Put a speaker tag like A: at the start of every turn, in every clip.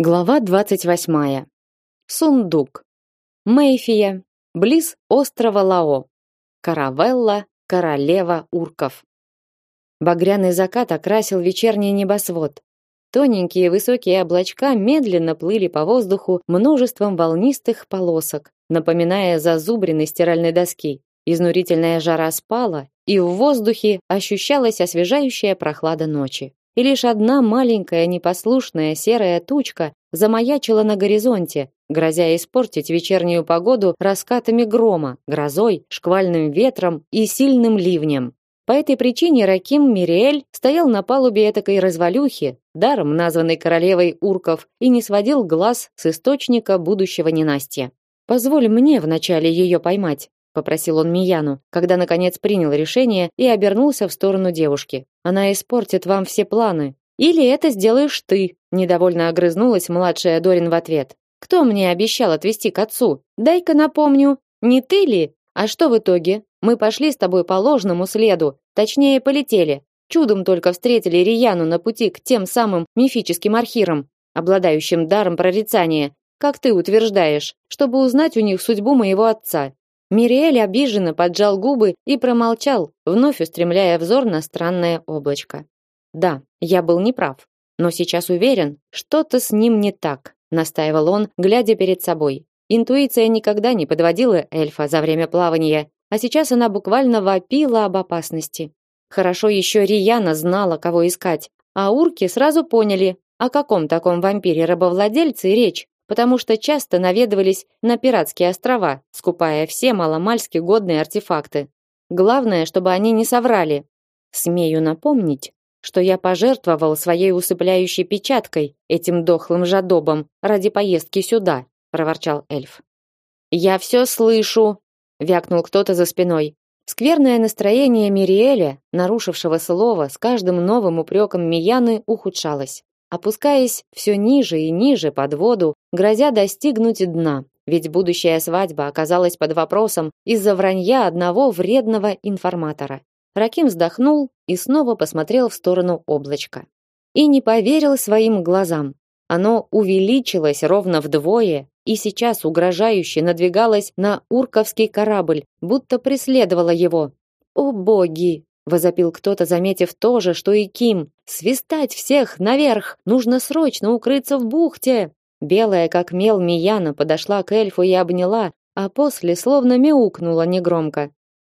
A: Глава двадцать восьмая. Сундук. Мэйфия, близ острова Лао. Каравелла, королева урков. Багряный закат окрасил вечерний небосвод. Тоненькие высокие облачка медленно плыли по воздуху множеством волнистых полосок, напоминая зазубрины стиральной доски. Изнурительная жара спала, и в воздухе ощущалась освежающая прохлада ночи и лишь одна маленькая непослушная серая тучка замаячила на горизонте, грозя испортить вечернюю погоду раскатами грома, грозой, шквальным ветром и сильным ливнем. По этой причине Раким Мириэль стоял на палубе этакой развалюхи, даром названной королевой урков, и не сводил глаз с источника будущего ненастья. «Позволь мне вначале ее поймать», попросил он Мияну, когда наконец принял решение и обернулся в сторону девушки. Она испортит вам все планы. Или это сделаешь ты, недовольно огрызнулась младшая Дорин в ответ. Кто мне обещал отвезти к отцу? Дай-ка напомню. Не ты ли? А что в итоге? Мы пошли с тобой по ложному следу, точнее, полетели. Чудом только встретили Рияну на пути к тем самым мифическим архирам, обладающим даром прорицания, как ты утверждаешь, чтобы узнать у них судьбу моего отца. Мириэль обиженно поджал губы и промолчал, вновь устремляя взор на странное облачко. Да, я был неправ, но сейчас уверен, что-то с ним не так, настаивал он, глядя перед собой. Интуиция никогда не подводила эльфа за время плавания, а сейчас она буквально вопила об опасности. Хорошо еще Рияна знала, кого искать, а урки сразу поняли, о каком таком вампире-рабовладельце речь, потому что часто наведывались на пиратские острова, скупая все маломальски годные артефакты. Главное, чтобы они не соврали. Смею напомнить, что я пожертвовал своей усыпляющей печаткой этим дохлым жадобам ради поездки сюда, проворчал эльф. Я все слышу, вякнул кто-то за спиной. Скверное настроение Мириэля, нарушившего слово, с каждым новым упреком Мияны ухудшалось опускаясь все ниже и ниже под воду, грозя достигнуть дна. Ведь будущая свадьба оказалась под вопросом из-за вранья одного вредного информатора. Раким вздохнул и снова посмотрел в сторону облачка. И не поверил своим глазам. Оно увеличилось ровно вдвое и сейчас угрожающе надвигалось на урковский корабль, будто преследовало его. О боги, возопил кто-то, заметив то же, что и Ким. Свистать всех наверх, нужно срочно укрыться в бухте. Белая как мел Мияна подошла к эльфу и обняла, а после словно мяукнула негромко.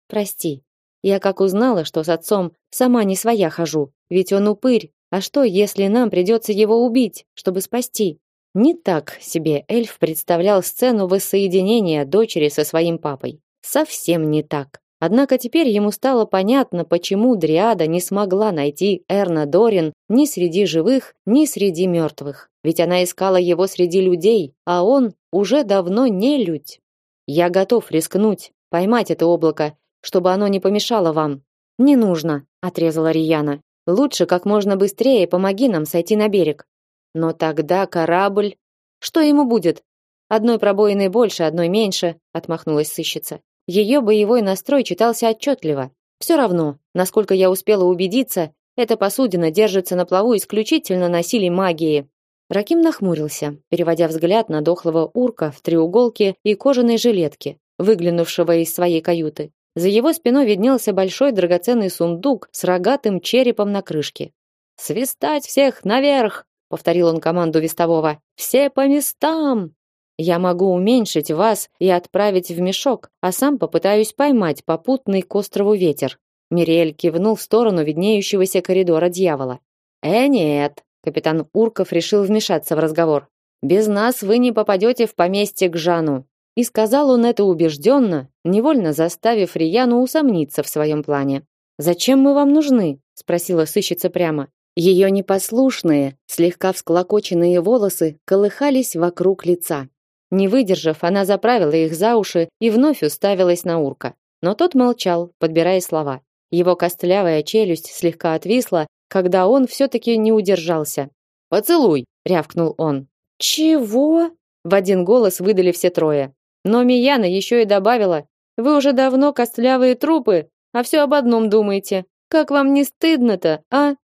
A: Прости. Я как узнала, что с отцом сама не своя хожу, ведь он упырь. А что, если нам придется его убить, чтобы спасти? Не так себе эльф представлял сцену воссоединения дочери со своим папой. Совсем не так. Однако теперь ему стало понятно, почему Дриада не смогла найти Эрна Дорин ни среди живых, ни среди мертвых. Ведь она искала его среди людей, а он уже давно не людь. Я готов рискнуть, поймать это облако, чтобы оно не помешало вам. Не нужно, отрезала Рияна. Лучше как можно быстрее помоги нам сойти на берег. Но тогда корабль, что ему будет? Одной пробоины больше, одной меньше, отмахнулась сыщица. Ее боевой настрой читался отчетливо. Все равно, насколько я успела убедиться, эта посудина держится на плаву исключительно на силе магии. Раким нахмурился, переводя взгляд на дохлого урка в треуголке и кожаной жилетке, выглянувшего из своей каюты. За его спиной виднелся большой драгоценный сундук с рогатым черепом на крышке. «Свистать всех наверх!» — повторил он команду вестового. «Все по местам!» Я могу уменьшить вас и отправить в мешок, а сам попытаюсь поймать попутный к острову ветер. Мириэль кивнул в сторону виднеющегося коридора дьявола. Э, нет, капитан Урков решил вмешаться в разговор. Без нас вы не попадете в поместье к Жану. И сказал он это убежденно, невольно заставив Рияну усомниться в своем плане. Зачем мы вам нужны? спросила сыщица прямо. Ее непослушные, слегка всклокоченные волосы колыхались вокруг лица. Не выдержав, она заправила их за уши и вновь уставилась на урка. Но тот молчал, подбирая слова. Его костлявая челюсть слегка отвисла, когда он все-таки не удержался. «Поцелуй!» — рявкнул он. «Чего?» — в один голос выдали все трое. Но Мияна еще и добавила. «Вы уже давно костлявые трупы, а все об одном думаете. Как вам не стыдно-то, а?»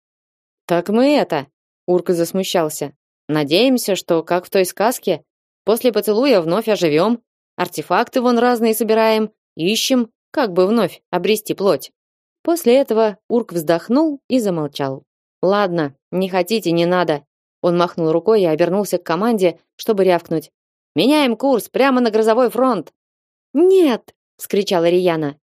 A: «Так мы это...» — Урка засмущался. Надеемся, что, как в той сказке, после поцелуя вновь оживем, артефакты вон разные собираем, ищем, как бы вновь обрести плоть. После этого Урк вздохнул и замолчал. Ладно, не хотите, не надо. Он махнул рукой и обернулся к команде, чтобы рявкнуть: "Меняем курс прямо на грозовой фронт". "Нет!" вскричала Рияна.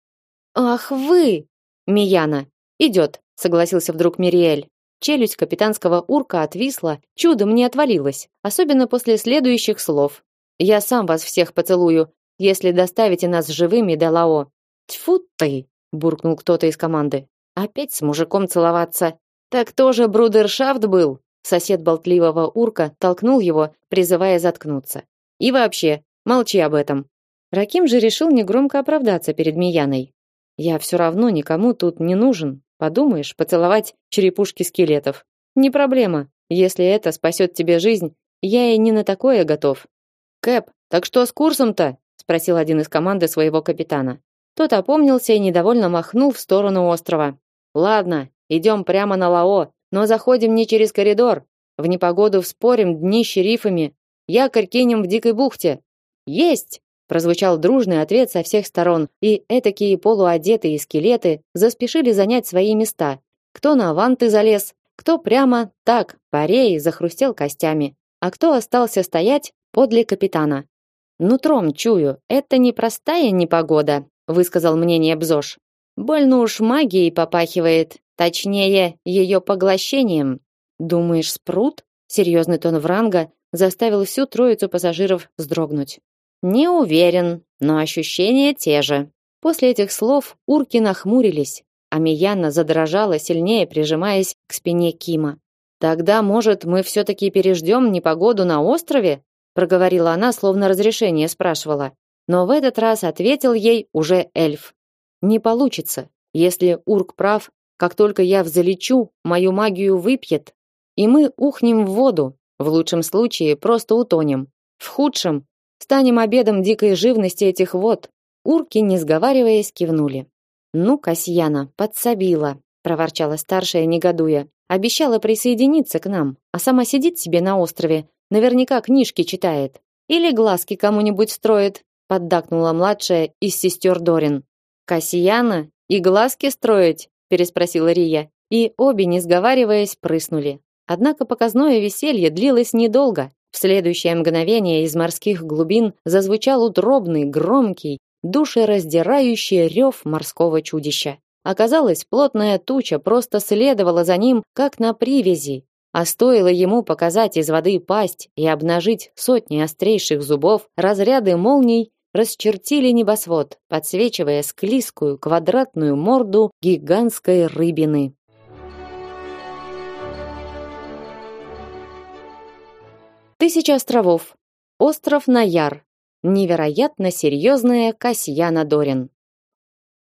A: "Ах вы!" Мияна. "Идет", согласился вдруг Мириэль. Челюсть капитанского урка отвисла, чудом не отвалилась, особенно после следующих слов. Я сам вас всех поцелую, если доставите нас живыми до Лао. Тьфу ты, буркнул кто-то из команды. Опять с мужиком целоваться. Так тоже брудершафт был. Сосед болтливого урка толкнул его, призывая заткнуться. И вообще, молчи об этом. Раким же решил негромко оправдаться перед Мияной. Я все равно никому тут не нужен. Подумаешь, поцеловать черепушки скелетов. Не проблема. Если это спасет тебе жизнь, я и не на такое готов. Кэп, так что с курсом-то? спросил один из команды своего капитана. Тот опомнился и недовольно махнул в сторону острова. Ладно, идем прямо на Лао, но заходим не через коридор. В непогоду вспорим дни шерифами. Якорь кинем в дикой бухте. Есть! Прозвучал дружный ответ со всех сторон, и этакие полуодетые скелеты заспешили занять свои места. Кто на ванты залез, кто прямо так, парей захрустел костями, а кто остался стоять подле капитана. Нутром чую, это не простая непогода, высказал мнение Бзош. Больно уж магией попахивает, точнее, ее поглощением. Думаешь, спрут? Серьезный тон Вранга заставил всю троицу пассажиров вздрогнуть. Не уверен, но ощущения те же. После этих слов урки нахмурились, а Мияна задрожала, сильнее прижимаясь к спине Кима. Тогда, может, мы все таки переждем непогоду на острове? проговорила она, словно разрешение спрашивала. Но в этот раз ответил ей уже эльф. Не получится. Если урк прав, как только я взлечу, мою магию выпьет, и мы ухнем в воду. В лучшем случае просто утонем. В худшем Станем обедом дикой живности этих вод. Урки, не сговариваясь, кивнули. Ну, Касьяна, подсобила, проворчала старшая, негодуя. Обещала присоединиться к нам, а сама сидит себе на острове, наверняка книжки читает. Или глазки кому-нибудь строит, поддакнула младшая из сестер Дорин. Касьяна и глазки строить, переспросила Рия, и обе, не сговариваясь, прыснули. Однако показное веселье длилось недолго. В следующее мгновение из морских глубин зазвучал утробный, громкий, душераздирающий рев морского чудища. Оказалось, плотная туча просто следовала за ним, как на привязи, а стоило ему показать из воды пасть и обнажить сотни острейших зубов, разряды молний расчертили небосвод, подсвечивая склизкую квадратную морду гигантской рыбины. Тысяча островов. Остров Наяр. Невероятно серьезная Касьяна Дорин.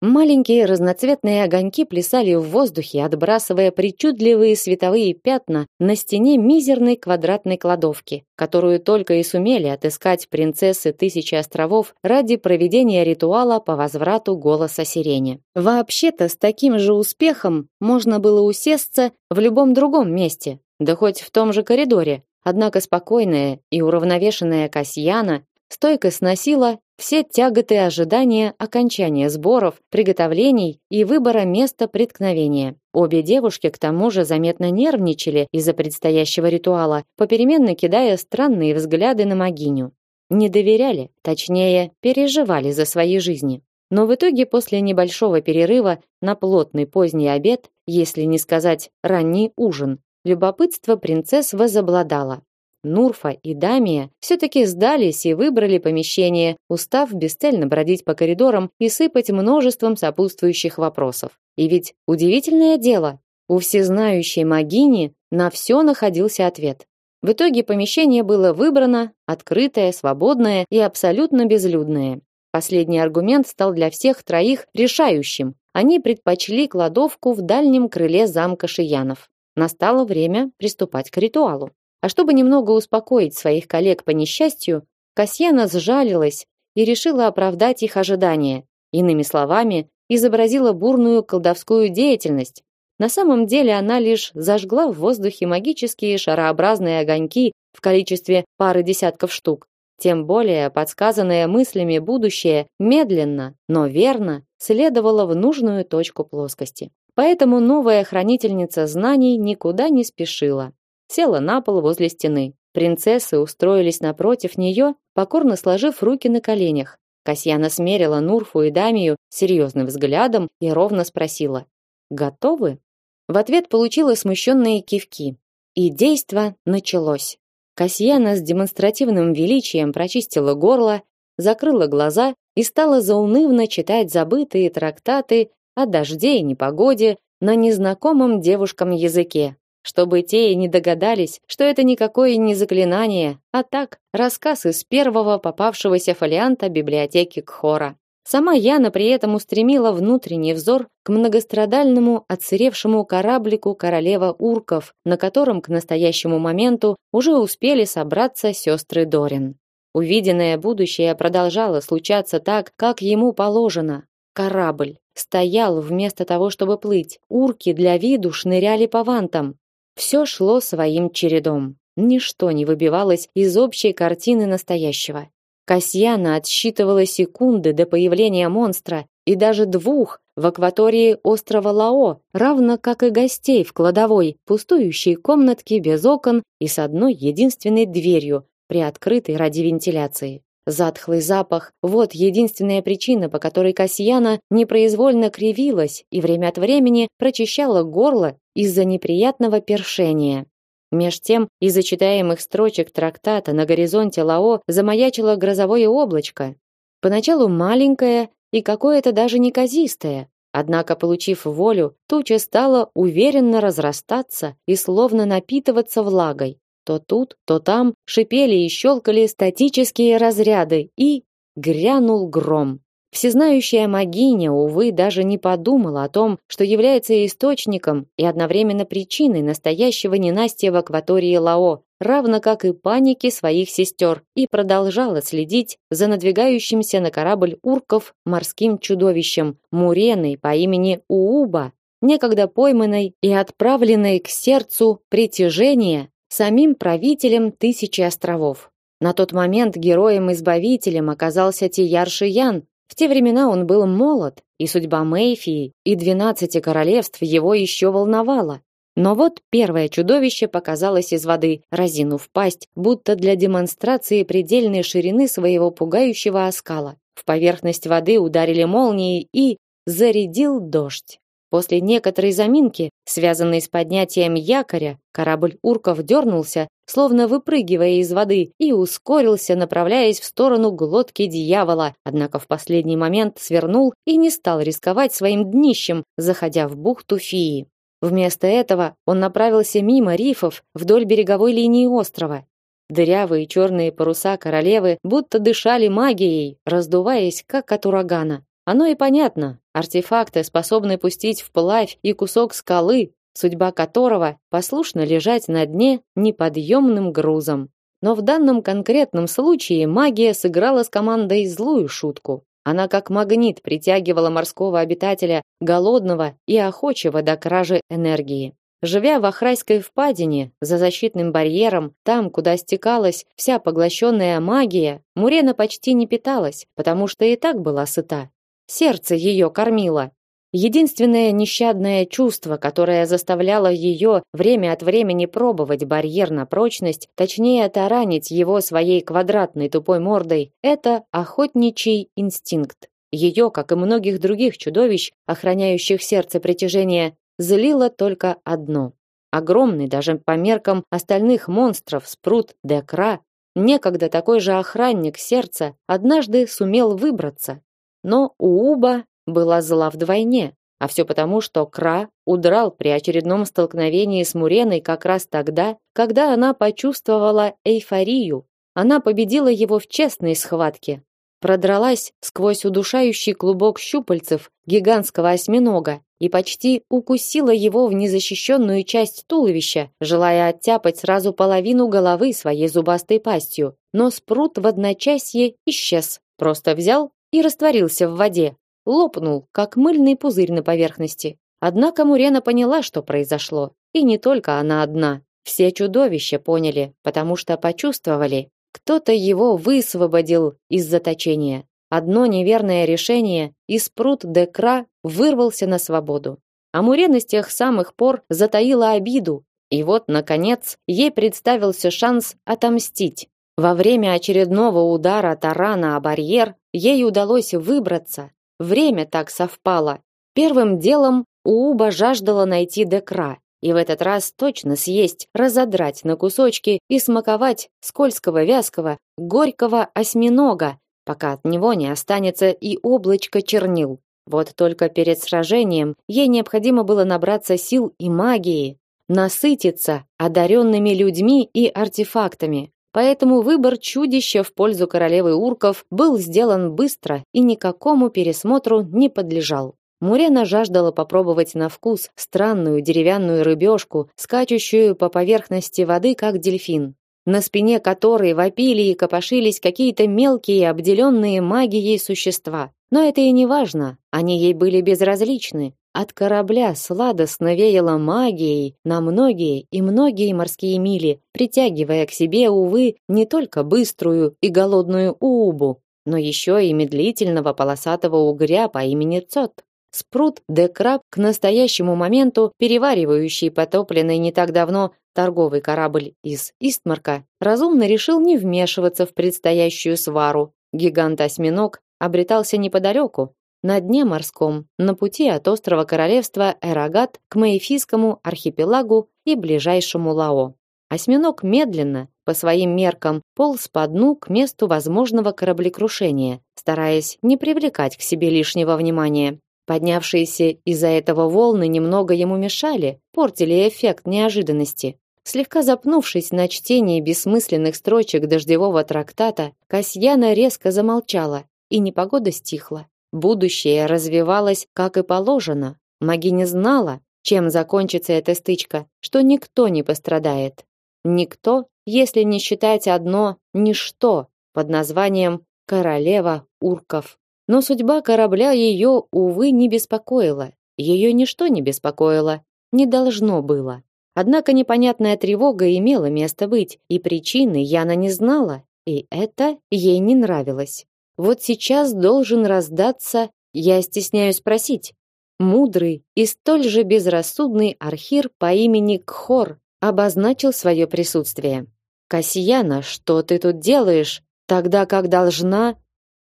A: Маленькие разноцветные огоньки плясали в воздухе, отбрасывая причудливые световые пятна на стене мизерной квадратной кладовки, которую только и сумели отыскать принцессы Тысячи островов ради проведения ритуала по возврату голоса сирени. Вообще-то с таким же успехом можно было усесться в любом другом месте, да хоть в том же коридоре, Однако спокойная и уравновешенная Касьяна стойко сносила все тяготы ожидания окончания сборов, приготовлений и выбора места преткновения. Обе девушки к тому же заметно нервничали из-за предстоящего ритуала, попеременно кидая странные взгляды на могиню. Не доверяли, точнее, переживали за свои жизни. Но в итоге после небольшого перерыва на плотный поздний обед, если не сказать ранний ужин, Любопытство принцесс возобладало. Нурфа и Дамия все-таки сдались и выбрали помещение, устав бесцельно бродить по коридорам и сыпать множеством сопутствующих вопросов. И ведь удивительное дело, у всезнающей магини на все находился ответ. В итоге помещение было выбрано, открытое, свободное и абсолютно безлюдное. Последний аргумент стал для всех троих решающим. Они предпочли кладовку в дальнем крыле замка Шиянов. Настало время приступать к ритуалу. А чтобы немного успокоить своих коллег по несчастью, Касьяна сжалилась и решила оправдать их ожидания. Иными словами, изобразила бурную колдовскую деятельность. На самом деле она лишь зажгла в воздухе магические шарообразные огоньки в количестве пары десятков штук. Тем более подсказанное мыслями будущее медленно, но верно следовало в нужную точку плоскости. Поэтому новая хранительница знаний никуда не спешила. Села на пол возле стены. Принцессы устроились напротив нее, покорно сложив руки на коленях. Касьяна смерила Нурфу и Дамию серьезным взглядом и ровно спросила: "Готовы?" В ответ получила смущенные кивки. И действо началось. Касьяна с демонстративным величием прочистила горло, закрыла глаза и стала заунывно читать забытые трактаты о дожде и непогоде на незнакомом девушкам языке, чтобы те и не догадались, что это никакое не заклинание, а так, рассказ из первого попавшегося фолианта библиотеки Кхора. Сама Яна при этом устремила внутренний взор к многострадальному отсыревшему кораблику королева Урков, на котором к настоящему моменту уже успели собраться сестры Дорин. Увиденное будущее продолжало случаться так, как ему положено. Корабль стоял вместо того, чтобы плыть. Урки для виду шныряли по вантам. Все шло своим чередом. Ничто не выбивалось из общей картины настоящего. Касьяна отсчитывала секунды до появления монстра и даже двух в акватории острова Лао, равно как и гостей в кладовой, пустующей комнатке без окон и с одной единственной дверью, приоткрытой ради вентиляции. Затхлый запах вот единственная причина, по которой Касьяна непроизвольно кривилась и время от времени прочищала горло из-за неприятного першения. Меж тем, из-за читаемых строчек трактата на горизонте Лао замаячило грозовое облачко. Поначалу маленькое и какое-то даже неказистое. Однако, получив волю, туча стала уверенно разрастаться и словно напитываться влагой. То тут, то там шипели и щелкали статические разряды, и грянул гром. Всезнающая магиня, увы, даже не подумала о том, что является источником и одновременно причиной настоящего ненастья в акватории Лао, равно как и паники своих сестер, и продолжала следить за надвигающимся на корабль урков морским чудовищем, муреной по имени Ууба, некогда пойманной и отправленной к сердцу притяжения самим правителем тысячи островов. На тот момент героем-избавителем оказался Тияр Шиян, в те времена он был молод, и судьба Мэйфии и двенадцати королевств его еще волновала. Но вот первое чудовище показалось из воды, разинув пасть, будто для демонстрации предельной ширины своего пугающего оскала. В поверхность воды ударили молнии и зарядил дождь. После некоторой заминки, связанной с поднятием якоря, корабль урков дернулся, словно выпрыгивая из воды, и ускорился, направляясь в сторону глотки дьявола, однако в последний момент свернул и не стал рисковать своим днищем, заходя в бухту Фии. Вместо этого он направился мимо рифов вдоль береговой линии острова. Дырявые черные паруса королевы будто дышали магией, раздуваясь как от урагана. Оно и понятно. Артефакты способны пустить вплавь и кусок скалы, судьба которого послушно лежать на дне неподъемным грузом. Но в данном конкретном случае магия сыграла с командой злую шутку. Она как магнит притягивала морского обитателя, голодного и охочего до кражи энергии. Живя в Ахрайской впадине, за защитным барьером, там, куда стекалась вся поглощенная магия, Мурена почти не питалась, потому что и так была сыта. Сердце ее кормило. Единственное нещадное чувство, которое заставляло ее время от времени пробовать барьер на прочность, точнее таранить его своей квадратной тупой мордой, это охотничий инстинкт. Ее, как и многих других чудовищ, охраняющих сердце притяжения, злило только одно. Огромный даже по меркам остальных монстров спрут Декра, некогда такой же охранник сердца, однажды сумел выбраться, но Ууба была зла вдвойне, а все потому, что Кра удрал при очередном столкновении с Муреной как раз тогда, когда она почувствовала эйфорию. Она победила его в честной схватке, продралась сквозь удушающий клубок щупальцев гигантского осьминога и почти укусила его в незащищенную часть туловища, желая оттяпать сразу половину головы своей зубастой пастью. Но спрут в одночасье исчез, просто взял и растворился в воде, лопнул, как мыльный пузырь на поверхности. Однако Мурена поняла, что произошло, и не только она одна. Все чудовища поняли, потому что почувствовали, кто-то его высвободил из заточения. Одно неверное решение, и спрут Декра вырвался на свободу. А Мурена с тех самых пор затаила обиду, и вот, наконец, ей представился шанс отомстить. Во время очередного удара тарана о барьер ей удалось выбраться. Время так совпало. Первым делом Ууба жаждала найти Декра, и в этот раз точно съесть, разодрать на кусочки и смаковать скользкого вязкого, горького осьминога, пока от него не останется и облачко чернил. Вот только перед сражением ей необходимо было набраться сил и магии, насытиться одаренными людьми и артефактами. Поэтому выбор чудища в пользу королевы урков был сделан быстро и никакому пересмотру не подлежал. Мурена жаждала попробовать на вкус странную деревянную рыбешку, скачущую по поверхности воды, как дельфин, на спине которой вопили и копошились какие-то мелкие, обделенные магией существа. Но это и не важно, они ей были безразличны. От корабля сладостно веяло магией на многие и многие морские мили, притягивая к себе, увы, не только быструю и голодную Уубу, но еще и медлительного полосатого угря по имени Цот. Спрут де Краб к настоящему моменту переваривающий потопленный не так давно торговый корабль из Истмарка, разумно решил не вмешиваться в предстоящую свару. Гигант-осьминог обретался неподалеку, на дне морском, на пути от острова королевства Эрагат к Маефийскому архипелагу и ближайшему Лао. Осьминог медленно, по своим меркам, полз по дну к месту возможного кораблекрушения, стараясь не привлекать к себе лишнего внимания. Поднявшиеся из-за этого волны немного ему мешали, портили эффект неожиданности. Слегка запнувшись на чтении бессмысленных строчек дождевого трактата, Касьяна резко замолчала, и непогода стихла. Будущее развивалось, как и положено. Маги не знала, чем закончится эта стычка, что никто не пострадает. Никто, если не считать одно ничто под названием «Королева Урков». Но судьба корабля ее, увы, не беспокоила. Ее ничто не беспокоило, не должно было. Однако непонятная тревога имела место быть, и причины Яна не знала, и это ей не нравилось. Вот сейчас должен раздаться, я стесняюсь спросить, мудрый и столь же безрассудный архир по имени Кхор обозначил свое присутствие. Касьяна, что ты тут делаешь, тогда как должна?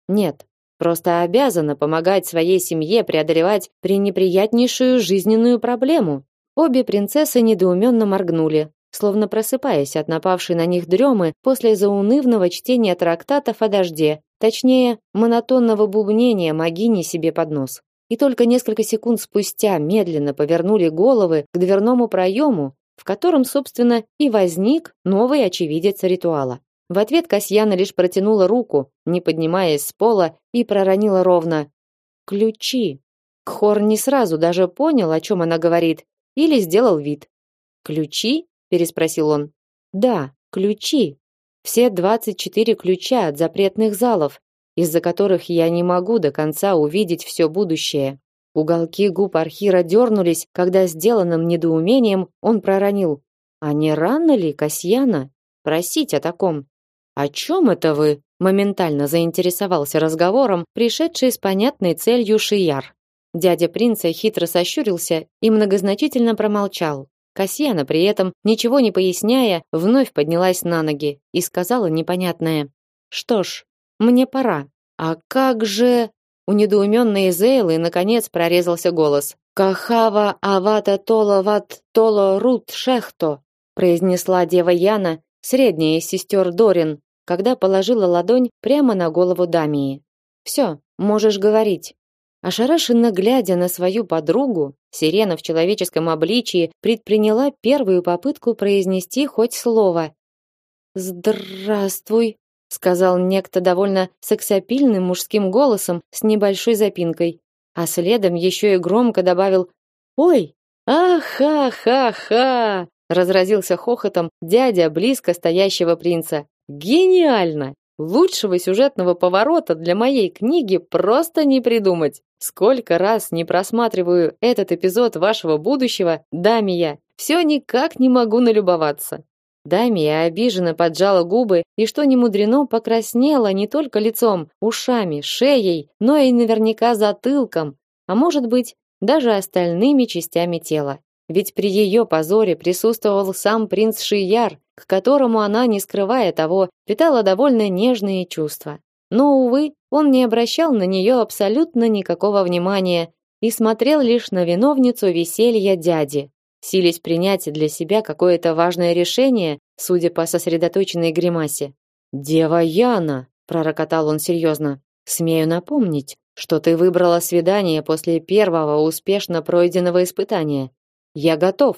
A: Нет, просто обязана помогать своей семье преодолевать пренеприятнейшую жизненную проблему. Обе принцессы недоуменно моргнули, словно просыпаясь от напавшей на них дремы после заунывного чтения трактатов о дожде, точнее, монотонного бубнения могини себе под нос. И только несколько секунд спустя медленно повернули головы к дверному проему, в котором, собственно, и возник новый очевидец ритуала. В ответ Касьяна лишь протянула руку, не поднимаясь с пола, и проронила ровно: "Ключи". Кхор не сразу даже понял, о чем она говорит, или сделал вид. "Ключи?" переспросил он. "Да, ключи. Все 24 ключа от запретных залов, из-за которых я не могу до конца увидеть все будущее". Уголки губ Архира дернулись, когда сделанным недоумением он проронил: "А не рано ли, Касьяна, просить о таком?" О чем это вы? Моментально заинтересовался разговором пришедший с понятной целью Шияр. Дядя принца хитро сощурился и многозначительно промолчал. Касьяна при этом, ничего не поясняя, вновь поднялась на ноги и сказала непонятное: "Что ж, мне пора. А как же?" У недоуменной Зейлы наконец прорезался голос. "Кахава авата тола ват тола рут шехто", произнесла дева Яна, средняя из сестер Дорин, когда положила ладонь прямо на голову Дамии. Все, можешь говорить. Ошарашенно глядя на свою подругу, Сирена в человеческом обличии предприняла первую попытку произнести хоть слово. "Здравствуй", сказал некто довольно сексапильным мужским голосом с небольшой запинкой, а следом еще и громко добавил: "Ой, аха-ха-ха!" разразился хохотом дядя близко стоящего принца. Гениально! Лучшего сюжетного поворота для моей книги просто не придумать. Сколько раз не просматриваю этот эпизод вашего будущего, Дамия, все никак не могу налюбоваться. Дамия обиженно поджала губы и, что не мудрено, покраснела не только лицом, ушами, шеей, но и наверняка затылком, а может быть, даже остальными частями тела. Ведь при ее позоре присутствовал сам принц Шияр, к которому она, не скрывая того, питала довольно нежные чувства. Но, увы, он не обращал на нее абсолютно никакого внимания и смотрел лишь на виновницу веселья дяди, силясь принять для себя какое-то важное решение, судя по сосредоточенной гримасе. «Дева Яна!» – пророкотал он серьезно. «Смею напомнить, что ты выбрала свидание после первого успешно пройденного испытания. Я готов».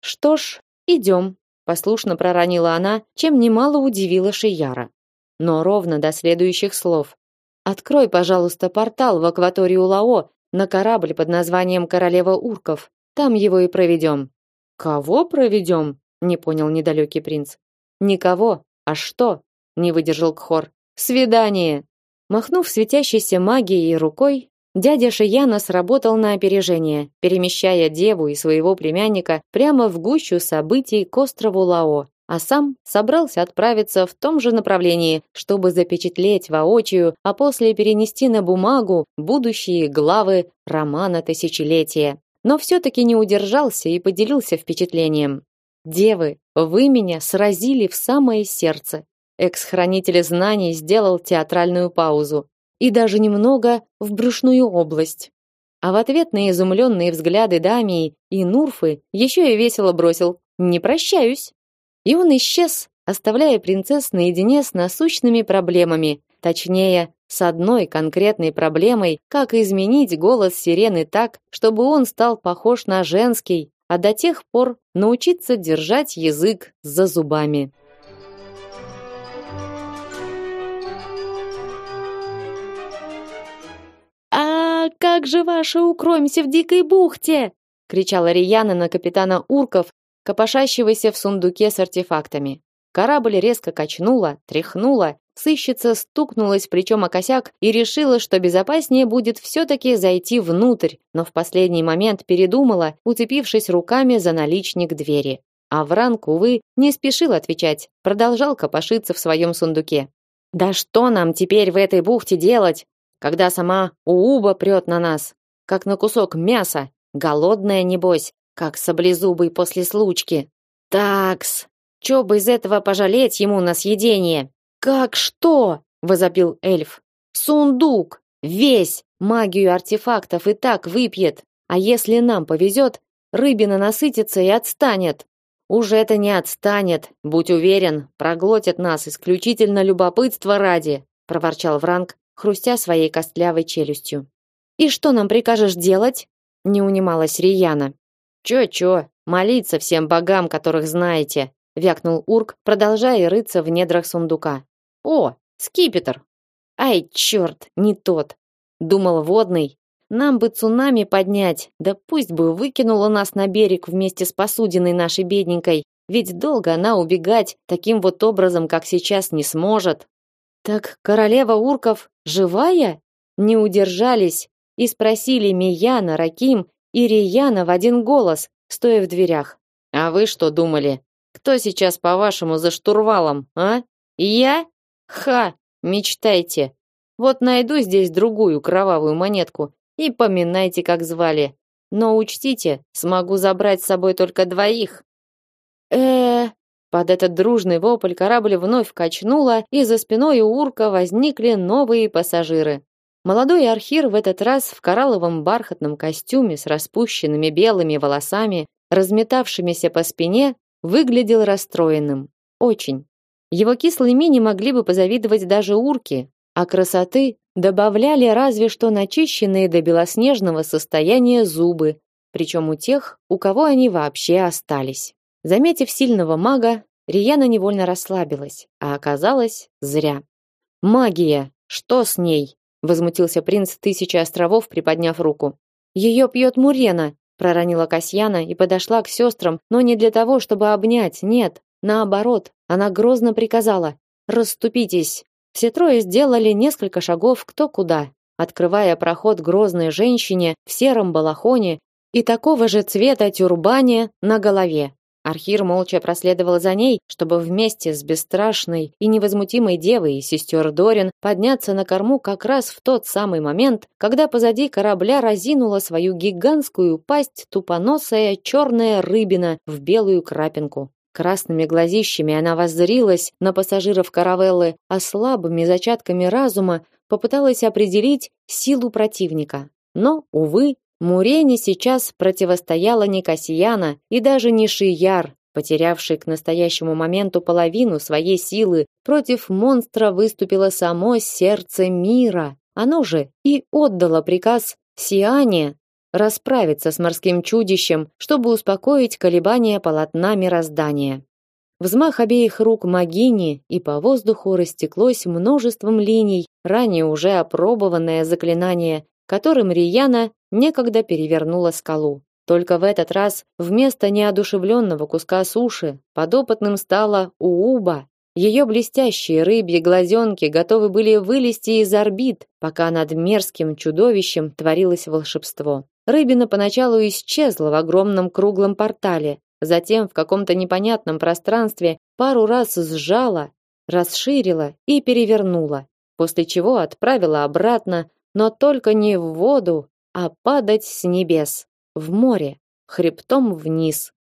A: «Что ж, идем», – послушно проронила она, чем немало удивила Шияра. Но ровно до следующих слов. «Открой, пожалуйста, портал в акваторию Лао на корабль под названием «Королева Урков», там его и проведем». «Кого проведем?» — не понял недалекий принц. «Никого. А что?» — не выдержал Кхор. «Свидание!» Махнув светящейся магией рукой, дядя Шияна сработал на опережение, перемещая деву и своего племянника прямо в гущу событий к острову Лао, а сам собрался отправиться в том же направлении, чтобы запечатлеть воочию, а после перенести на бумагу будущие главы романа тысячелетия но все-таки не удержался и поделился впечатлением. «Девы, вы меня сразили в самое сердце». Экс-хранитель знаний сделал театральную паузу и даже немного в брюшную область. А в ответ на изумленные взгляды Дамии и Нурфы еще и весело бросил «Не прощаюсь». И он исчез, оставляя принцесс наедине с насущными проблемами, точнее, с одной конкретной проблемой, как изменить голос сирены так, чтобы он стал похож на женский, а до тех пор научиться держать язык за зубами. «А как же ваши укромся в дикой бухте?» — кричала Рияна на капитана Урков, копошащегося в сундуке с артефактами. Корабль резко качнуло, тряхнуло, Сыщица стукнулась плечом о косяк и решила, что безопаснее будет все-таки зайти внутрь, но в последний момент передумала, уцепившись руками за наличник двери. А Вранг, увы, не спешил отвечать, продолжал копошиться в своем сундуке. «Да что нам теперь в этой бухте делать, когда сама Ууба прет на нас, как на кусок мяса, голодная небось, как саблезубый после случки? Такс, чё бы из этого пожалеть ему на съедение?» Как что? возопил эльф. Сундук, весь магию артефактов и так выпьет. А если нам повезет, рыбина насытится и отстанет. Уже это не отстанет, будь уверен, проглотит нас исключительно любопытство ради, проворчал Вранг, хрустя своей костлявой челюстью. И что нам прикажешь делать? не унималась Рияна. Чё-чё, молиться всем богам, которых знаете, вякнул Урк, продолжая рыться в недрах сундука. О, скипетр. Ай, черт, не тот. Думал водный. Нам бы цунами поднять, да пусть бы выкинула нас на берег вместе с посудиной нашей бедненькой, ведь долго она убегать таким вот образом, как сейчас, не сможет. Так королева урков живая? Не удержались и спросили Мияна, Раким и Рияна в один голос, стоя в дверях. А вы что думали? Кто сейчас, по-вашему, за штурвалом, а? Я? Ха, мечтайте. Вот найду здесь другую кровавую монетку и поминайте, как звали. Но учтите, смогу забрать с собой только двоих. Э, под этот дружный вопль корабль вновь качнуло, и за спиной у урка возникли новые пассажиры. Молодой архир в этот раз в коралловом бархатном костюме с распущенными белыми волосами, разметавшимися по спине, выглядел расстроенным. Очень. Его кислой мини могли бы позавидовать даже урки, а красоты добавляли разве что начищенные до белоснежного состояния зубы, причем у тех, у кого они вообще остались. Заметив сильного мага, Рияна невольно расслабилась, а оказалось зря. Магия, что с ней? Возмутился принц Тысячи островов, приподняв руку. Ее пьет Мурена, проронила Касьяна и подошла к сестрам, но не для того, чтобы обнять, нет, наоборот, она грозно приказала: "Расступитесь". Все трое сделали несколько шагов кто куда, открывая проход грозной женщине в сером балахоне и такого же цвета тюрбане на голове. Архир молча проследовал за ней, чтобы вместе с бесстрашной и невозмутимой девой и сестер Дорин подняться на корму как раз в тот самый момент, когда позади корабля разинула свою гигантскую пасть тупоносая черная рыбина в белую крапинку. Красными глазищами она воззрилась на пассажиров каравеллы, а слабыми зачатками разума попыталась определить силу противника. Но, увы, Мурене сейчас противостояла не Касьяна и даже не Шияр, потерявший к настоящему моменту половину своей силы, против монстра выступило само сердце мира. Оно же и отдало приказ Сиане расправиться с морским чудищем, чтобы успокоить колебания полотна мироздания. Взмах обеих рук Магини, и по воздуху растеклось множеством линий, ранее уже опробованное заклинание, которым Рияна некогда перевернула скалу. Только в этот раз вместо неодушевленного куска суши подопытным стала Ууба. Ее блестящие рыбьи глазенки готовы были вылезти из орбит, пока над мерзким чудовищем творилось волшебство. Рыбина поначалу исчезла в огромном круглом портале, затем в каком-то непонятном пространстве пару раз сжала, расширила и перевернула, после чего отправила обратно, но только не в воду, а падать с небес, в море, хребтом вниз.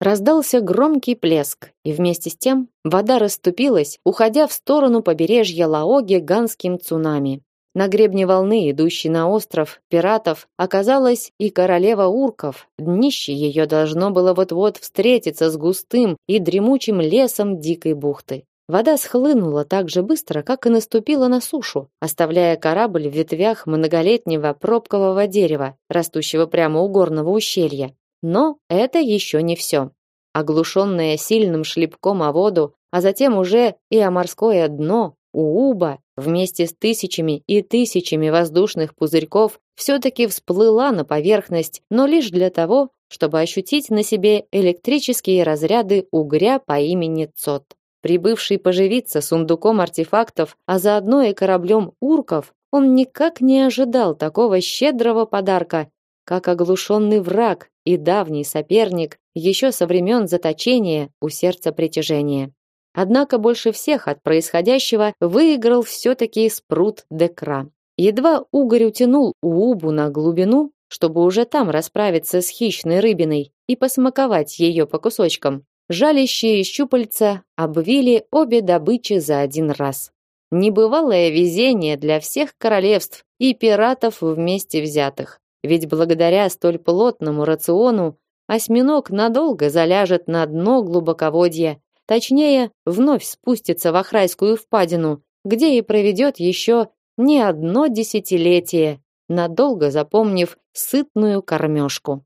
A: Раздался громкий плеск, и вместе с тем вода расступилась, уходя в сторону побережья Лао гигантским цунами. На гребне волны, идущей на остров пиратов, оказалась и королева урков. Днище ее должно было вот-вот встретиться с густым и дремучим лесом дикой бухты. Вода схлынула так же быстро, как и наступила на сушу, оставляя корабль в ветвях многолетнего пробкового дерева, растущего прямо у горного ущелья. Но это еще не все. Оглушенная сильным шлепком о воду, а затем уже и о морское дно, Ууба вместе с тысячами и тысячами воздушных пузырьков все-таки всплыла на поверхность, но лишь для того, чтобы ощутить на себе электрические разряды угря по имени Цот. Прибывший поживиться сундуком артефактов, а заодно и кораблем урков, он никак не ожидал такого щедрого подарка, как оглушенный враг и давний соперник еще со времен заточения у сердца притяжения. Однако больше всех от происходящего выиграл все-таки спрут Декра. Едва угорь утянул Уубу на глубину, чтобы уже там расправиться с хищной рыбиной и посмаковать ее по кусочкам, Жалящие щупальца обвили обе добычи за один раз. Небывалое везение для всех королевств и пиратов вместе взятых. Ведь благодаря столь плотному рациону осьминог надолго заляжет на дно глубоководья, точнее, вновь спустится в Ахрайскую впадину, где и проведет еще не одно десятилетие, надолго запомнив сытную кормежку.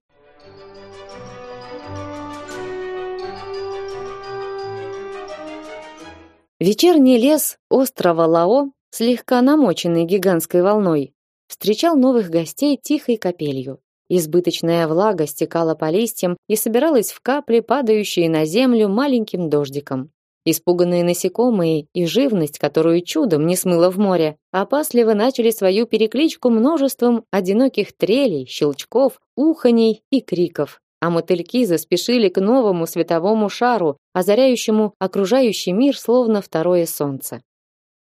A: Вечерний лес острова Лао, слегка намоченный гигантской волной, встречал новых гостей тихой капелью. Избыточная влага стекала по листьям и собиралась в капли, падающие на землю маленьким дождиком. Испуганные насекомые и живность, которую чудом не смыло в море, опасливо начали свою перекличку множеством одиноких трелей, щелчков, уханий и криков а мотыльки заспешили к новому световому шару, озаряющему окружающий мир словно второе солнце.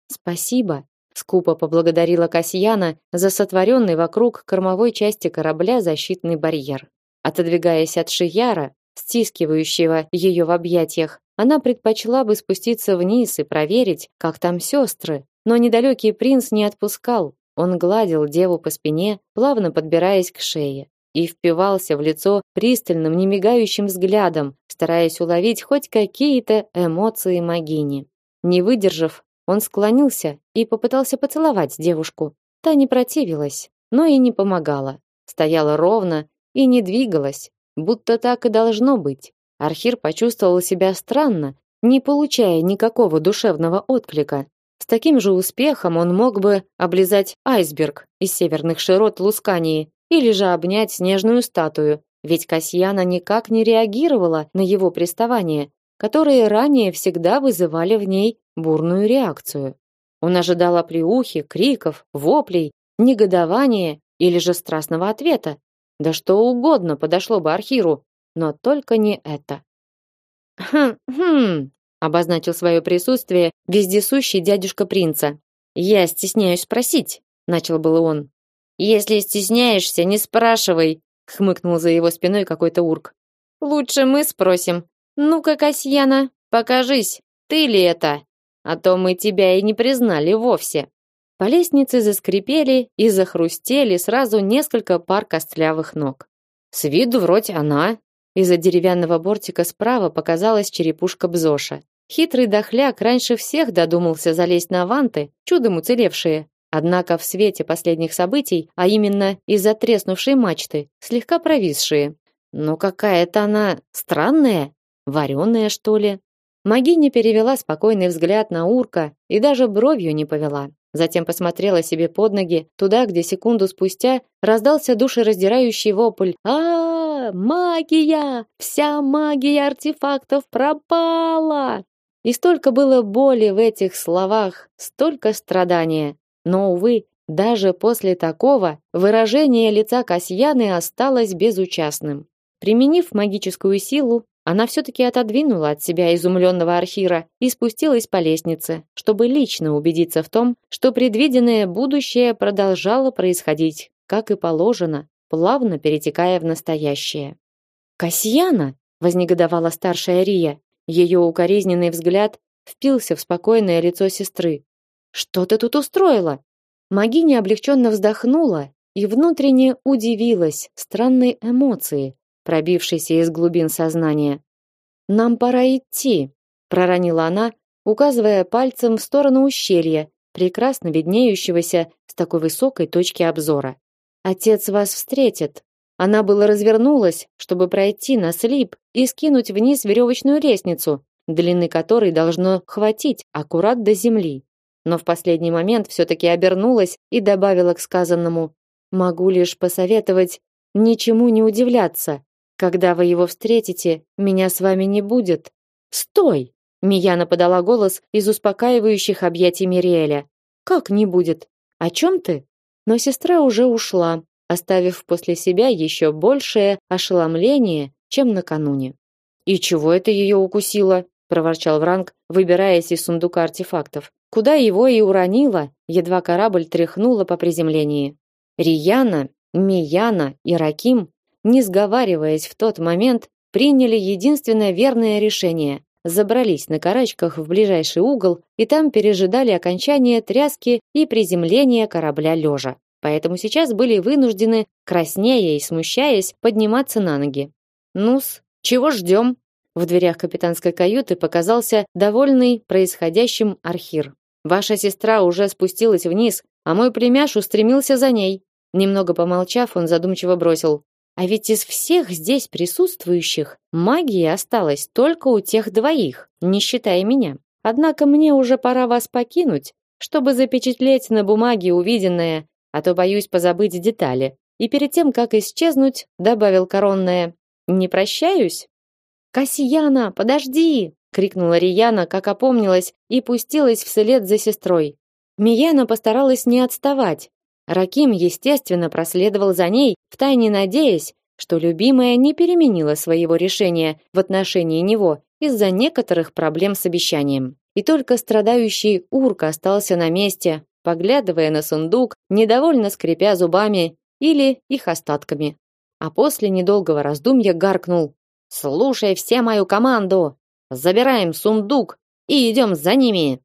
A: Спасибо, скупо поблагодарила Касьяна за сотворенный вокруг кормовой части корабля защитный барьер. Отодвигаясь от Шияра, стискивающего ее в объятиях, она предпочла бы спуститься вниз и проверить, как там сестры, но недалекий принц не отпускал. Он гладил деву по спине, плавно подбираясь к шее и впивался в лицо пристальным, немигающим взглядом, стараясь уловить хоть какие-то эмоции Магини. Не выдержав, он склонился и попытался поцеловать девушку. Та не противилась, но и не помогала. Стояла ровно и не двигалась, будто так и должно быть. Архир почувствовал себя странно, не получая никакого душевного отклика. С таким же успехом он мог бы облизать айсберг из северных широт Лускании или же обнять снежную статую, ведь Касьяна никак не реагировала на его приставания, которые ранее всегда вызывали в ней бурную реакцию. Он ожидал оплеухи, криков, воплей, негодования или же страстного ответа. Да что угодно подошло бы Архиру, но только не это. Хм, хм, обозначил свое присутствие вездесущий дядюшка принца. Я стесняюсь спросить, начал было он. Если стесняешься, не спрашивай, хмыкнул за его спиной какой-то урк. Лучше мы спросим. Ну-ка, Касьяна, покажись, ты ли это? А то мы тебя и не признали вовсе. По лестнице заскрипели и захрустели сразу несколько пар костлявых ног. С виду вроде она. Из-за деревянного бортика справа показалась черепушка Бзоша. Хитрый дохляк раньше всех додумался залезть на ванты, чудом уцелевшие. Однако в свете последних событий, а именно из-за треснувшей мачты, слегка провисшие. Но какая-то она странная, вареная, что ли. Магиня перевела спокойный взгляд на Урка и даже бровью не повела. Затем посмотрела себе под ноги, туда, где секунду спустя раздался душераздирающий вопль. а, -а, -а Магия! Вся магия артефактов пропала!» И столько было боли в этих словах, столько страдания. Но, увы, даже после такого выражение лица Касьяны осталось безучастным. Применив магическую силу, она все-таки отодвинула от себя изумленного архира и спустилась по лестнице, чтобы лично убедиться в том, что предвиденное будущее продолжало происходить, как и положено, плавно перетекая в настоящее. «Касьяна!» – вознегодовала старшая Рия. Ее укоризненный взгляд впился в спокойное лицо сестры. Что ты тут устроила? Магиня облегченно вздохнула и внутренне удивилась странной эмоции, пробившейся из глубин сознания. Нам пора идти, проронила она, указывая пальцем в сторону ущелья, прекрасно виднеющегося с такой высокой точки обзора. Отец вас встретит. Она было развернулась, чтобы пройти на слип и скинуть вниз веревочную лестницу, длины которой должно хватить аккурат до земли. Но в последний момент все-таки обернулась и добавила к сказанному «Могу лишь посоветовать ничему не удивляться. Когда вы его встретите, меня с вами не будет». «Стой!» Мияна подала голос из успокаивающих объятий Мириэля. «Как не будет? О чем ты?» Но сестра уже ушла, оставив после себя еще большее ошеломление, чем накануне. «И чего это ее укусило?» – проворчал Вранг, выбираясь из сундука артефактов, куда его и уронило, едва корабль тряхнуло по приземлении. Рияна, Мияна и Раким, не сговариваясь в тот момент, приняли единственное верное решение – забрались на карачках в ближайший угол и там пережидали окончания тряски и приземления корабля лежа поэтому сейчас были вынуждены, краснея и смущаясь, подниматься на ноги. «Ну-с, чего ждем?» В дверях капитанской каюты показался довольный происходящим архир. «Ваша сестра уже спустилась вниз, а мой племяш устремился за ней». Немного помолчав, он задумчиво бросил. «А ведь из всех здесь присутствующих магии осталось только у тех двоих, не считая меня. Однако мне уже пора вас покинуть, чтобы запечатлеть на бумаге увиденное а то боюсь позабыть детали. И перед тем, как исчезнуть, добавил коронное: "Не прощаюсь". "Касьяна, подожди!" Крикнула Рияна, как опомнилась и пустилась вслед за сестрой. Мияна постаралась не отставать. Раким, естественно, проследовал за ней, втайне надеясь, что любимая не переменила своего решения в отношении него из-за некоторых проблем с обещанием. И только страдающий Урк остался на месте, поглядывая на сундук, недовольно скрипя зубами или их остатками. А после недолгого раздумья гаркнул: "Слушай все мою команду. Забираем сундук и идем за ними".